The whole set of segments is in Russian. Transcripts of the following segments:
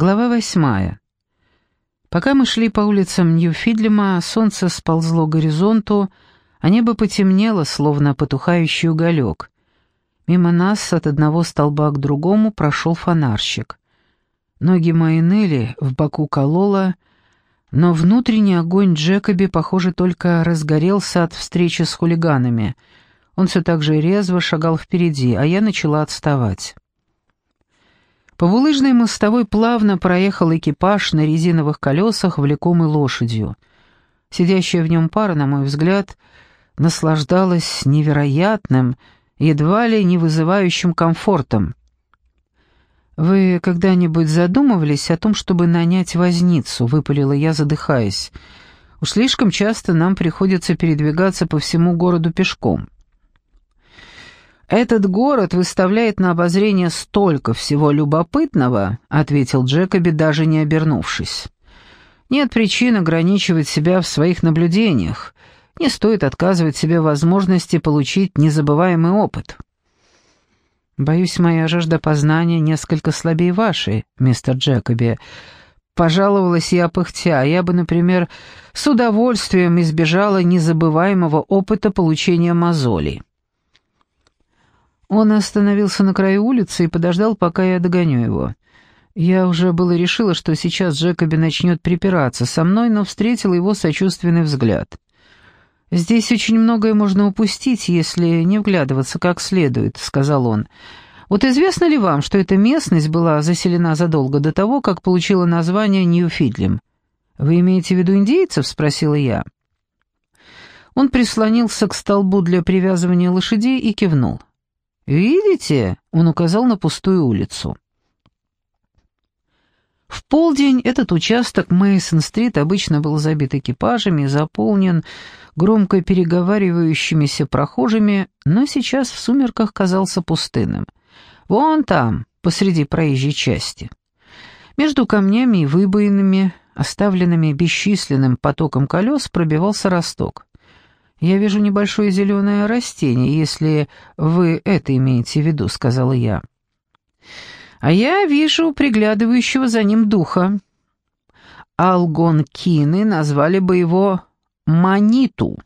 Глава восьмая. Пока мы шли по улицам Нью-Фидлема, солнце сползло к горизонту, а небо потемнело, словно потухающий уголек. Мимо нас от одного столба к другому прошел фонарщик. Ноги мои ныли, в боку кололо, но внутренний огонь Джекоби, похоже, только разгорелся от встречи с хулиганами. Он все так же резво шагал впереди, а я начала отставать. По булыжной мостовой плавно проехал экипаж на резиновых колесах, влекомый лошадью. Сидящая в нем пара, на мой взгляд, наслаждалась невероятным, едва ли не вызывающим комфортом. «Вы когда-нибудь задумывались о том, чтобы нанять возницу?» — выпалила я, задыхаясь. «Уж слишком часто нам приходится передвигаться по всему городу пешком». «Этот город выставляет на обозрение столько всего любопытного», — ответил Джекоби, даже не обернувшись. «Нет причин ограничивать себя в своих наблюдениях. Не стоит отказывать себе возможности получить незабываемый опыт». «Боюсь, моя жажда познания несколько слабее вашей, мистер Джекоби», Пожаловалась я пыхтя, я бы, например, с удовольствием избежала незабываемого опыта получения мозолей. Он остановился на краю улицы и подождал, пока я догоню его. Я уже было решила, что сейчас Джекоби начнет припираться со мной, но встретила его сочувственный взгляд. «Здесь очень многое можно упустить, если не вглядываться как следует», — сказал он. «Вот известно ли вам, что эта местность была заселена задолго до того, как получила название Нью-Фидлем?» «Вы имеете в виду индейцев?» — спросила я. Он прислонился к столбу для привязывания лошадей и кивнул. «Видите?» — он указал на пустую улицу. В полдень этот участок Мейсон-стрит обычно был забит экипажами заполнен громко переговаривающимися прохожими, но сейчас в сумерках казался пустынным. Вон там, посреди проезжей части. Между камнями и выбоинами, оставленными бесчисленным потоком колес, пробивался росток. «Я вижу небольшое зеленое растение, если вы это имеете в виду», — сказала я. «А я вижу приглядывающего за ним духа. Алгонкины назвали бы его Маниту.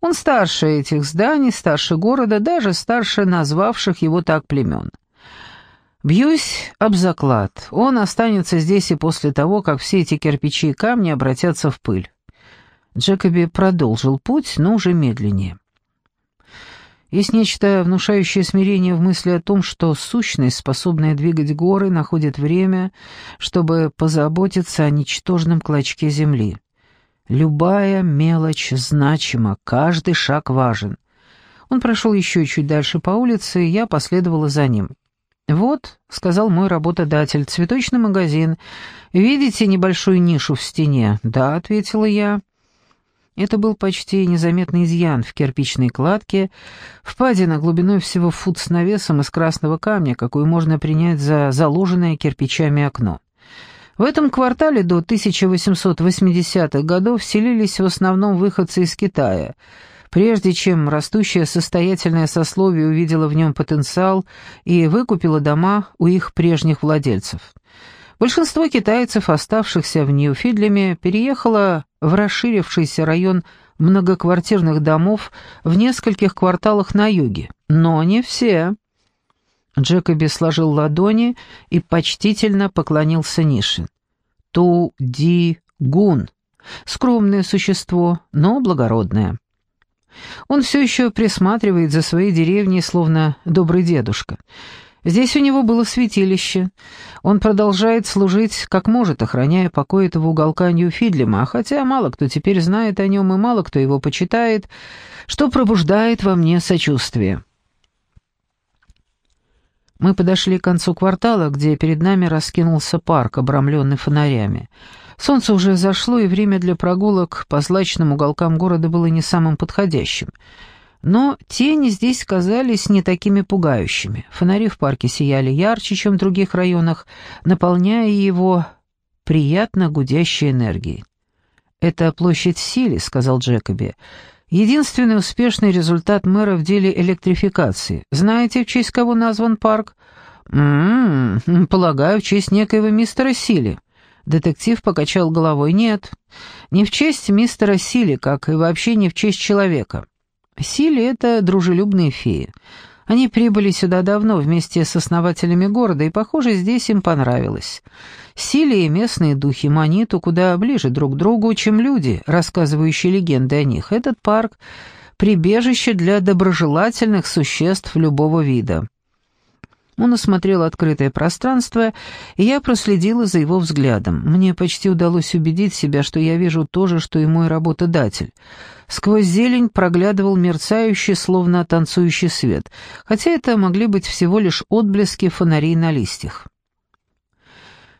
Он старше этих зданий, старше города, даже старше назвавших его так племен. Бьюсь об заклад, он останется здесь и после того, как все эти кирпичи и камни обратятся в пыль. Джекоби продолжил путь, но уже медленнее. Есть нечто внушающее смирение в мысли о том, что сущность, способная двигать горы, находит время, чтобы позаботиться о ничтожном клочке земли. Любая мелочь значима, каждый шаг важен. Он прошел еще чуть дальше по улице, и я последовала за ним. «Вот», — сказал мой работодатель, — «цветочный магазин. Видите небольшую нишу в стене?» «Да», — ответила я. Это был почти незаметный изъян в кирпичной кладке, впадина глубиной всего фут с навесом из красного камня, какую можно принять за заложенное кирпичами окно. В этом квартале до 1880-х годов селились в основном выходцы из Китая, прежде чем растущее состоятельное сословие увидело в нем потенциал и выкупило дома у их прежних владельцев. Большинство китайцев, оставшихся в Нью-Фидлеме, переехало в расширившийся район многоквартирных домов в нескольких кварталах на юге. Но не все. Джекоби сложил ладони и почтительно поклонился Нишин. Ту-ди-гун. Скромное существо, но благородное. Он все еще присматривает за своей деревней, словно добрый дедушка. Здесь у него было святилище. Он продолжает служить как может, охраняя покой этого уголка Нью-Фидлема, хотя мало кто теперь знает о нем и мало кто его почитает, что пробуждает во мне сочувствие. Мы подошли к концу квартала, где перед нами раскинулся парк, обрамленный фонарями. Солнце уже зашло, и время для прогулок по злачным уголкам города было не самым подходящим — но тени здесь казались не такими пугающими. Фонари в парке сияли ярче, чем в других районах, наполняя его приятно гудящей энергией. «Это площадь Сили», — сказал Джекоби. «Единственный успешный результат мэра в деле электрификации. Знаете, в честь кого назван парк? «М-м, полагаю, в честь некоего мистера Сили». Детектив покачал головой. «Нет, не в честь мистера Сили, как и вообще не в честь человека. Сили — это дружелюбные феи. Они прибыли сюда давно вместе с основателями города, и, похоже, здесь им понравилось. Сили и местные духи Маниту куда ближе друг к другу, чем люди, рассказывающие легенды о них. Этот парк — прибежище для доброжелательных существ любого вида. Он осмотрел открытое пространство, и я проследила за его взглядом. Мне почти удалось убедить себя, что я вижу то же, что и мой работодатель. Сквозь зелень проглядывал мерцающий, словно танцующий свет, хотя это могли быть всего лишь отблески фонарей на листьях.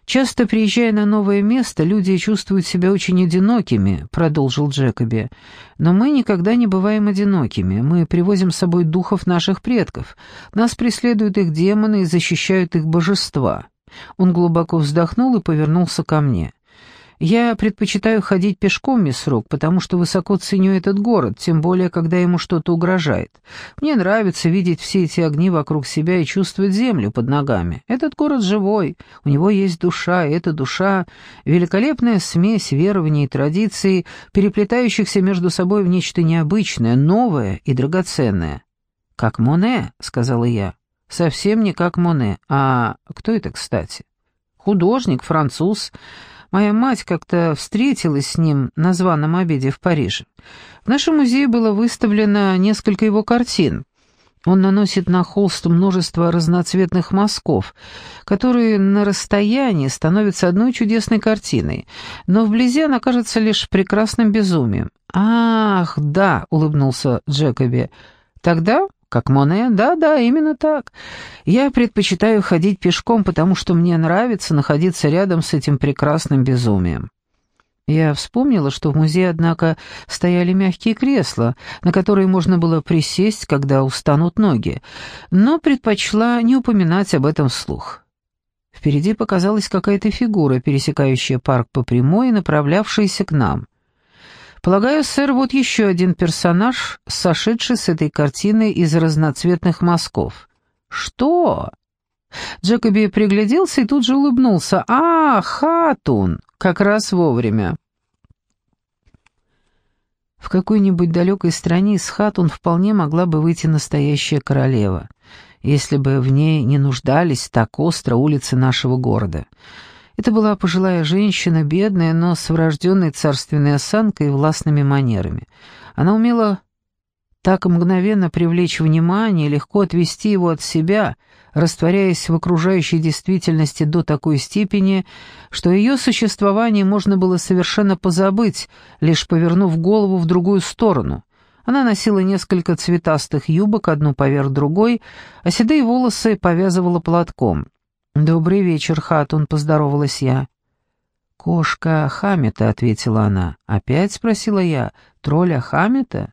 «Часто, приезжая на новое место, люди чувствуют себя очень одинокими», — продолжил Джекоби. «Но мы никогда не бываем одинокими. Мы привозим с собой духов наших предков. Нас преследуют их демоны и защищают их божества». Он глубоко вздохнул и повернулся ко мне. Я предпочитаю ходить пешком, мисс Рок, потому что высоко ценю этот город, тем более, когда ему что-то угрожает. Мне нравится видеть все эти огни вокруг себя и чувствовать землю под ногами. Этот город живой, у него есть душа, и эта душа — великолепная смесь верований и традиций, переплетающихся между собой в нечто необычное, новое и драгоценное. «Как Моне», — сказала я. «Совсем не как Моне. А кто это, кстати?» «Художник, француз». Моя мать как-то встретилась с ним на званом обеде в Париже. В нашем музее было выставлено несколько его картин. Он наносит на холст множество разноцветных мазков, которые на расстоянии становятся одной чудесной картиной, но вблизи она кажется лишь прекрасным безумием. «Ах, да», — улыбнулся Джекоби, — «тогда как Моне? Да-да, именно так. Я предпочитаю ходить пешком, потому что мне нравится находиться рядом с этим прекрасным безумием. Я вспомнила, что в музее, однако, стояли мягкие кресла, на которые можно было присесть, когда устанут ноги, но предпочла не упоминать об этом вслух. Впереди показалась какая-то фигура, пересекающая парк по прямой и направлявшаяся к нам. Полагаю, сэр, вот еще один персонаж, сошедший с этой картины из разноцветных мазков. Что? Джекоби пригляделся и тут же улыбнулся. «А, Хатун! Как раз вовремя!» В какой-нибудь далекой стране из Хатун вполне могла бы выйти настоящая королева, если бы в ней не нуждались так остро улицы нашего города. Это была пожилая женщина, бедная, но с врожденной царственной осанкой и властными манерами. Она умела так мгновенно привлечь внимание, легко отвести его от себя, растворяясь в окружающей действительности до такой степени, что ее существование можно было совершенно позабыть, лишь повернув голову в другую сторону. Она носила несколько цветастых юбок, одну поверх другой, а седые волосы повязывала платком. «Добрый вечер, Хатун», — поздоровалась я. «Кошка Хамета», — ответила она. «Опять?» — спросила я. «Тролля Хамета?»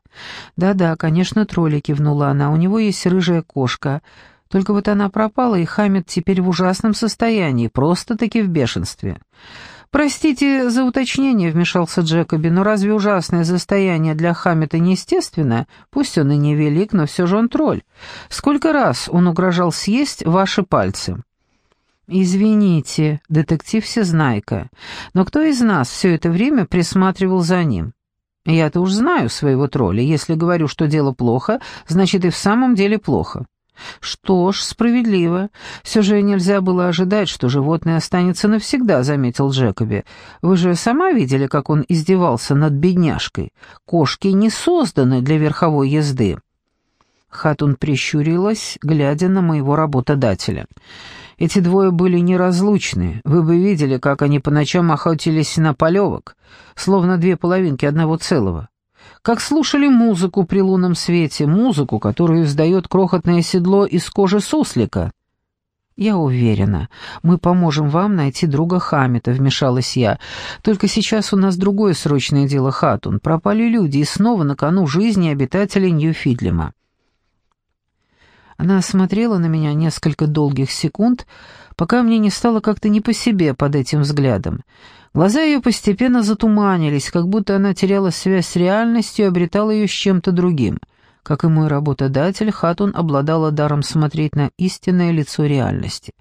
«Да-да, конечно, тролля», — кивнула она. «У него есть рыжая кошка. Только вот она пропала, и Хамет теперь в ужасном состоянии, просто-таки в бешенстве». «Простите за уточнение», — вмешался Джекоби, «но разве ужасное состояние для Хамета неестественное? Пусть он и не велик, но все же он тролль. Сколько раз он угрожал съесть ваши пальцы?» «Извините, детектив Всезнайка, но кто из нас все это время присматривал за ним? Я-то уж знаю своего тролля. Если говорю, что дело плохо, значит и в самом деле плохо». «Что ж, справедливо. Все же нельзя было ожидать, что животное останется навсегда», — заметил Джекоби. «Вы же сама видели, как он издевался над бедняжкой. Кошки не созданы для верховой езды». Хатун прищурилась, глядя на моего работодателя. Эти двое были неразлучны. Вы бы видели, как они по ночам охотились на полевок, словно две половинки одного целого. Как слушали музыку при лунном свете, музыку, которую издает крохотное седло из кожи суслика. «Я уверена, мы поможем вам найти друга Хамита», — вмешалась я. «Только сейчас у нас другое срочное дело, Хатун. Пропали люди, и снова на кону жизни обитателей Нью-Фидлема». Она смотрела на меня несколько долгих секунд, пока мне не стало как-то не по себе под этим взглядом. Глаза ее постепенно затуманились, как будто она теряла связь с реальностью и обретала ее с чем-то другим. Как и мой работодатель, Хатун обладала даром смотреть на истинное лицо реальности.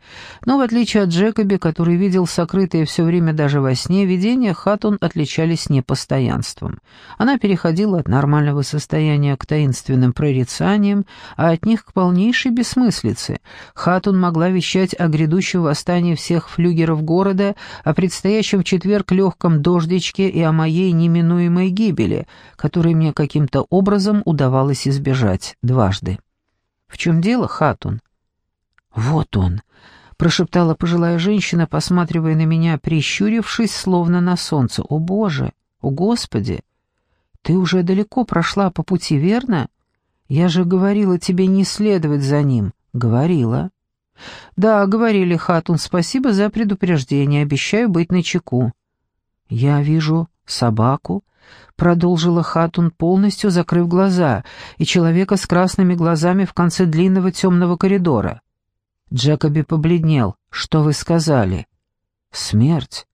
Но в отличие от Джекоби, который видел сокрытые все время даже во сне, видения Хатун отличались непостоянством. Она переходила от нормального состояния к таинственным прорицаниям, а от них к полнейшей бессмыслице. Хатун могла вещать о грядущем восстании всех флюгеров города, о предстоящем в четверг легком дождичке и о моей неминуемой гибели, которой мне каким-то образом удавалось избежать дважды. «В чем дело, Хатун?» «Вот он», — прошептала пожилая женщина, посматривая на меня, прищурившись, словно на солнце. «О, Боже! О, Господи! Ты уже далеко прошла по пути, верно? Я же говорила тебе не следовать за ним». «Говорила». «Да, говорили, Хатун, спасибо за предупреждение, обещаю быть начеку». «Я вижу собаку, продолжила Хатун, полностью закрыв глаза, и человека с красными глазами в конце длинного темного коридора. Джекоби побледнел. «Что вы сказали?» «Смерть.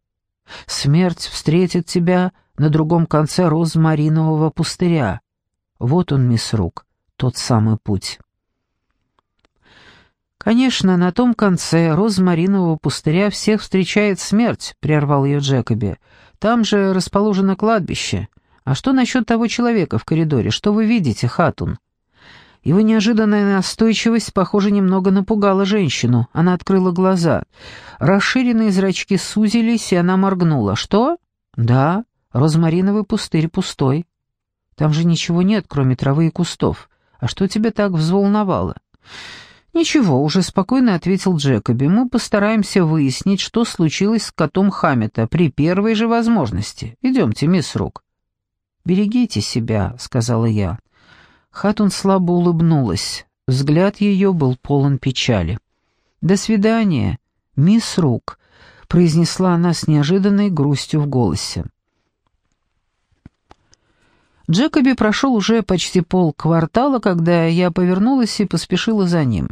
Смерть встретит тебя на другом конце розмаринового пустыря. Вот он, мисс Рук, тот самый путь». «Конечно, на том конце розмаринового пустыря всех встречает смерть», — прервал ее Джекоби. «Там же расположено кладбище. «А что насчет того человека в коридоре? Что вы видите, Хатун?» Его неожиданная настойчивость, похоже, немного напугала женщину. Она открыла глаза. Расширенные зрачки сузились, и она моргнула. «Что?» «Да, розмариновый пустырь пустой. Там же ничего нет, кроме травы и кустов. А что тебя так взволновало?» «Ничего», — уже спокойно ответил Джекоби. «Мы постараемся выяснить, что случилось с котом Хаммета при первой же возможности. Идемте, мисс Рук». «Берегите себя», — сказала я. Хатун слабо улыбнулась. Взгляд ее был полон печали. «До свидания, мисс Рук», — произнесла она с неожиданной грустью в голосе. Джекоби прошел уже почти полквартала, когда я повернулась и поспешила за ним.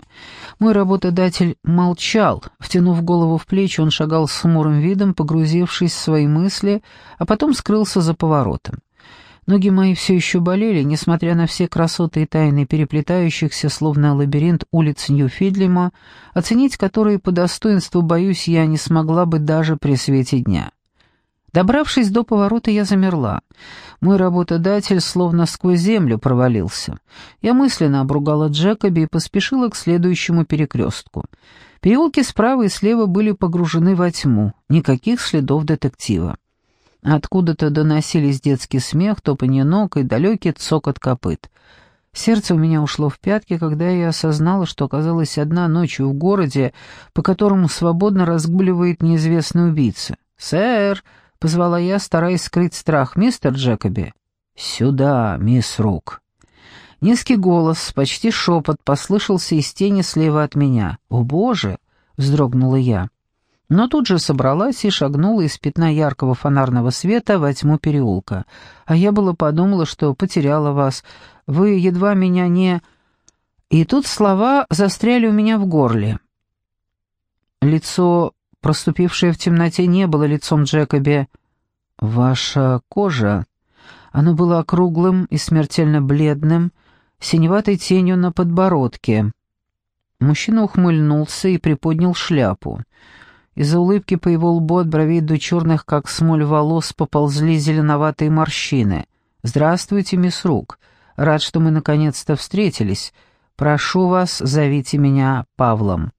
Мой работодатель молчал. Втянув голову в плечи, он шагал с хмурым видом, погрузившись в свои мысли, а потом скрылся за поворотом. Ноги мои все еще болели, несмотря на все красоты и тайны переплетающихся, словно лабиринт улиц Нью-Фидлема, оценить которые по достоинству, боюсь, я не смогла бы даже при свете дня. Добравшись до поворота, я замерла. Мой работодатель словно сквозь землю провалился. Я мысленно обругала Джекоби и поспешила к следующему перекрестку. Переулки справа и слева были погружены во тьму, никаких следов детектива. Откуда-то доносились детский смех, топанье ног и далекий цокот копыт. Сердце у меня ушло в пятки, когда я осознала, что оказалась одна ночью в городе, по которому свободно разгуливает неизвестный убийца. «Сэр!» — позвала я, стараясь скрыть страх. «Мистер Джекоби?» «Сюда, мисс Рук». Низкий голос, почти шепот, послышался из тени слева от меня. «О, Боже!» — вздрогнула я но тут же собралась и шагнула из пятна яркого фонарного света во тьму переулка. А я было подумала, что потеряла вас. Вы едва меня не... И тут слова застряли у меня в горле. Лицо, проступившее в темноте, не было лицом Джекоби. «Ваша кожа...» Оно было округлым и смертельно бледным, синеватой тенью на подбородке. Мужчина ухмыльнулся и приподнял шляпу. Из-за улыбки по его лбу от бровей до черных, как смоль волос, поползли зеленоватые морщины. «Здравствуйте, мисс Рук. Рад, что мы наконец-то встретились. Прошу вас, зовите меня Павлом».